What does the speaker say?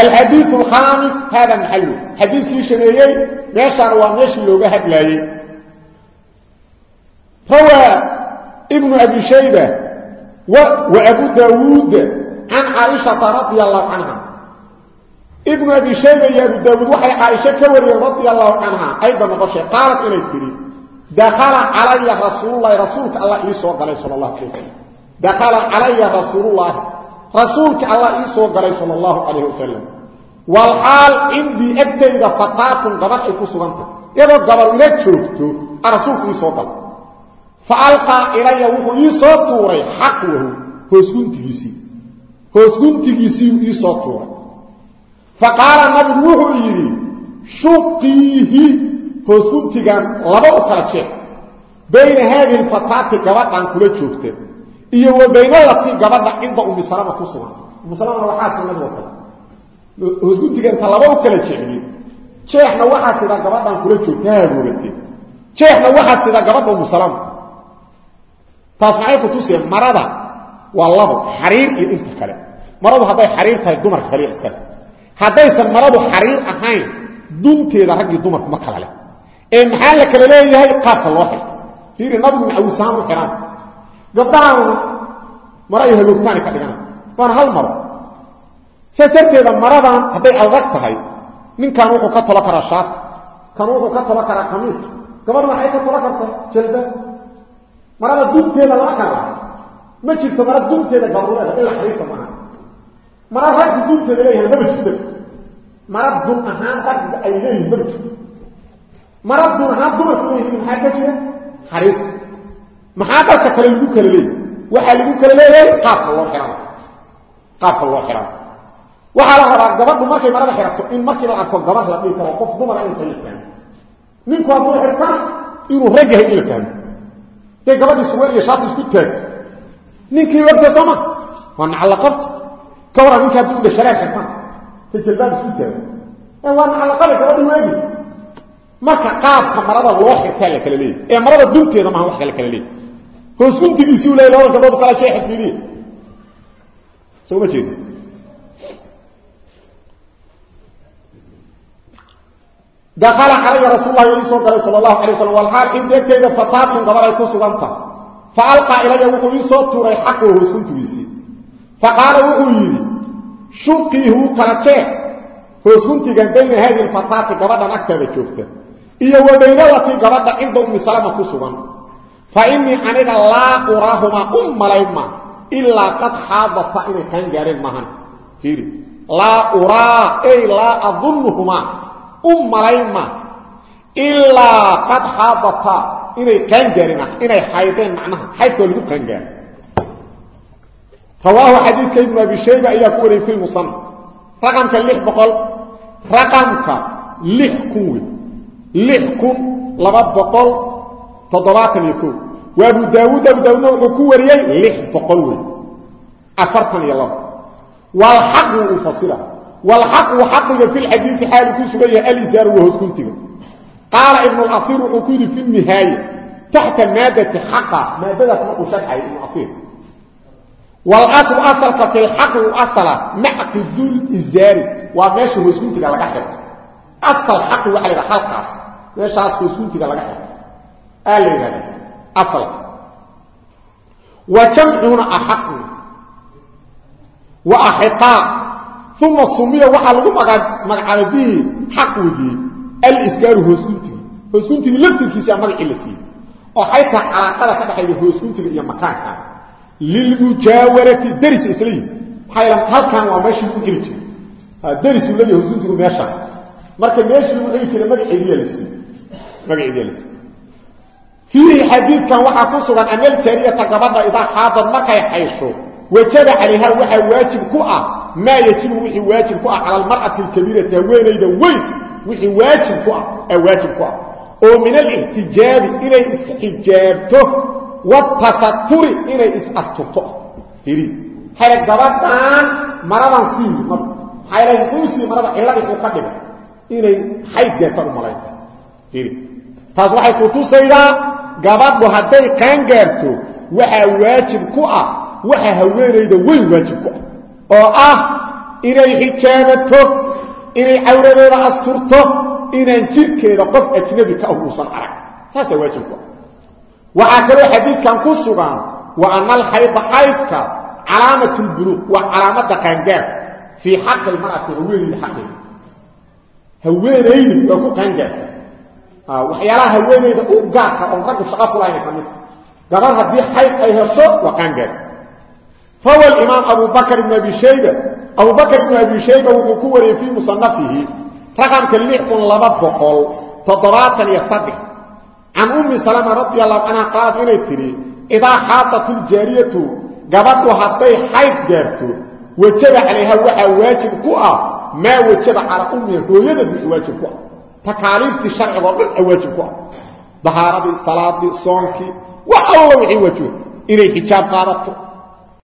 alxadiiu alkhaamis hada maxalu xadiiskii shaneeyey meeshaana waa meeshii looga hadlaayey rawaa ibnu abi shayba wa abu daawuud can caaishata radia allahu canha ibnu abi shayba iyo abu daawuud waxay caaisho ka wariyeen radia allahu canha ayda noqoshay qaalat inay tidhi dakala calaya rasuululahi rasuulka allah ii soo galay sal allahu alay wasalam dakala calaya rasuululaahi rasuulka allah ii soo galay sal allahu calayh wasalam walxaal cindii agtayda fataatun gabadh ay ku sugantah iyadoo gabar ila joogto a rasuulku ii soo galay fa alqaa ilaya wuxuu ii soo tuuray xaqwahu hoosguntigiisii. Hoosguntigiisiiu ii soo tuuray. Fa qaala nabigu wuxuu yidhi shuqiihi hoosguntigan laba u kala jeex. Bayna haadihi lfataati gabadhan kula joogta iyo wa baynalatii gabadha cinda umisalama ku sugan. Umusalamana waxaa sunnadoo kale hoosguntiga laba u kala jeexdid jeexna waxaad sidaa gabadhan kula joogta ha hagoogatee jeexna waxaad sidaa gabadha umusalama taas maxay ku tuseen marada waa labo xariir iyo inta kale. Maradu hadday xariir tahay dumarka kaliya iskale haddaysan maradu xariir ahayn dunteeda raggii dumarku ma kala leh. Ee maxaa la kala leeyahay? Qaabka loo xirto. Fiiri nabigu macawisaan u xidhaan gabdhahan maro ay hagoogtaani ka dhigana. Waana hal maro. Saas darteeda maradan hadday adag tahay ninkan wuxuu ka tolo karaa shaati kan wuxuu ka tolo karaa kamiiska gabadh waxay ka tolo kartaa jalda. Marada dunteeda lama kala ma jirto mara dunteeda garuureeda ila xariirta maaha mara raggu dunteeda leeyahay maba jirto. Mara dun ahaan ragga ay leeyihiin maba jirto. Mara dun ahaan dumarku leeyihiin maxaa dalka kale lagu kala leeyahy waxaa lagu kala leeyahay qaabka loo xihan qaabka loo xihan waxaa la rabaa gabadhu markay marada xirato in markii la arko gabar la dhihi karo qof dumara inuu kala fahmo ninku hadduu xirtana inuu rag yahay in la fahmo dee gabadhii suween iyo shaati isku taagto ninkii warta sooma? Waa nacallaqabta ka waran marka qaabka marada loo xirtaa la kala leeyahy ee marada dunteeda maaha wax kala kala hoos guntigiisii u leey labadan gabdhood kala jeexa fiiriye soo ma jeedi dakala calaya rasuullahi ii soo galay sala allahu alay waslam walxaal cindeegtayda fataatun gabar ay ku suganta fa alqaa ilaya wuxuu ii soo tuuray xaquu hoos guntigiisii fa qaala wuxuu yidhi shuqiihu kala jeex hoos guntigan bayna haadihi lfataati gabadhan agteeda joogta iyo wa baynalatii gabadha cinda ummi innii aniga laa uraahumaa u malayma ilaa qad xaadata inay kaan gaareen maahan. Laa uraa ey laa adunnuhumaa u malayma ilaa qad xaadata inay qaan gaarin ah inay xaydeen macnaha xaydkoo lagu qaan gaaro. Rawaahu xadiidka ibnu abi shayba ayaa ku wariyey fi lmusanaf raqamka lix boqol raqamka lix kun wey lix kun laba boqol toddobaatan iyo ko waa abu daawuud abu daawuudna wuxuu ku wariyey lix boqol wey afartan iyo labo walxaqu u fasila walxaqu xaqiga fi lxadiii xaali ku sugan yahay alisaaru waa hosguntiga qaala ibnu laiir wuxuu ku yidhi fi nihaaye taxta maadati xaqa. Maadadaas markuu sharxaya ibnu aiir walaslu asalka fi lxaqi u asala macqidulzaari waa meesha hosguntiga laga xirto. Asal xaqi waa la ydha halkaas. Meeshaas hosguntiga laga xirto aa la yidhahda asalka wa jamcuna axaqu wa axiqaa uma sumiya waxaa lagu magacaabay bihi xaq wejiyey alisgaaru hoosguntiga hoosguntiga laftirkiisa magacii la siiyey. Oo xaytaa calaaqada ka dhexayda hoosguntiga iyo makaanka. Lilmujaawarati daris isla yihi maxaa halkan waa meeshii lagu xili jiray. Darisu leeyahay hosuntigu meeshaan marka meeshii lagu xili jiray magaceediya la siiyey. Magaceediya la siiyey fiihi xadiidkan waxaa ku sugan ana aljaariyata gabadha idaa xaadad markay xaysho wajaba calayha waxaa waajib ku ah maa yajibu wixii waajib ku ah cala almar'ati alkabiirati haweenayda weyn wixii waajib ku ah aa waajib ku ah. Oo min alixtijaabi inay isxijaabto wtasaturi inay is-asturto. Hiri xayla gabadhaan maradan sii wi mar xayla muxuu sii marada cilladii uu ka dhigay inay xayd gaarta u malaynta. Hiri taas waxay ku tusaydaa gabadhu hadday qaan gaarto waxaa waajib ku ah waxa haweenayda weyn waajib ku ah. Oo ah inay xijaabato inay cawradeeda asturto inaan jidhkeeda qof ajnabi ka ah uusan arag. Saasaa waajibku ah. Waxaa kaloo xadiidkan ku sugan wa ana alxayda xaydka calaamat lbuluuq waa calaamadda qaangaarka fii xaqi lmar'ati haweenayda xaqeeda. Haweenayda waa ku waxyaalaha haweenayda u gaarka oon raggu shaqo ku ka mid. Gabar haddii xayd ay hesho waa qaangaarka rawa imaam abu bakr ibn abi shayba. Abu bakr ibn abi shayba wuxuu ku wariyey fii musanafihi raqamka can ummi salama radi allahu canha qaalat inay tidhi idaa xaadat iljaariyatu gabadhu hadday xayd gaarto wajaba calayha waxaa waajib ku ah maa wajaba calaa ummiha hooyadeed wixii waajib ku ah takaaliiftii sharcigoo dhan a waajib ku ah. Dahaaradii salaadii soonkii wax alla wixii waajiba inay xijaab qaadato